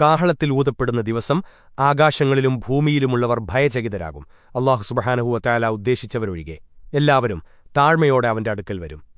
കാഹളത്തിൽ ഊതപ്പെടുന്ന ദിവസം ആകാശങ്ങളിലും ഭൂമിയിലുമുള്ളവർ ഭയചകിതരാകും. അള്ളാഹു സുബഹാനഹുവ തയാല ഉദ്ദേശിച്ചവരൊഴികെ. എല്ലാവരും താഴ്മയോടെ അവന്റെ അടുക്കൽ വരും.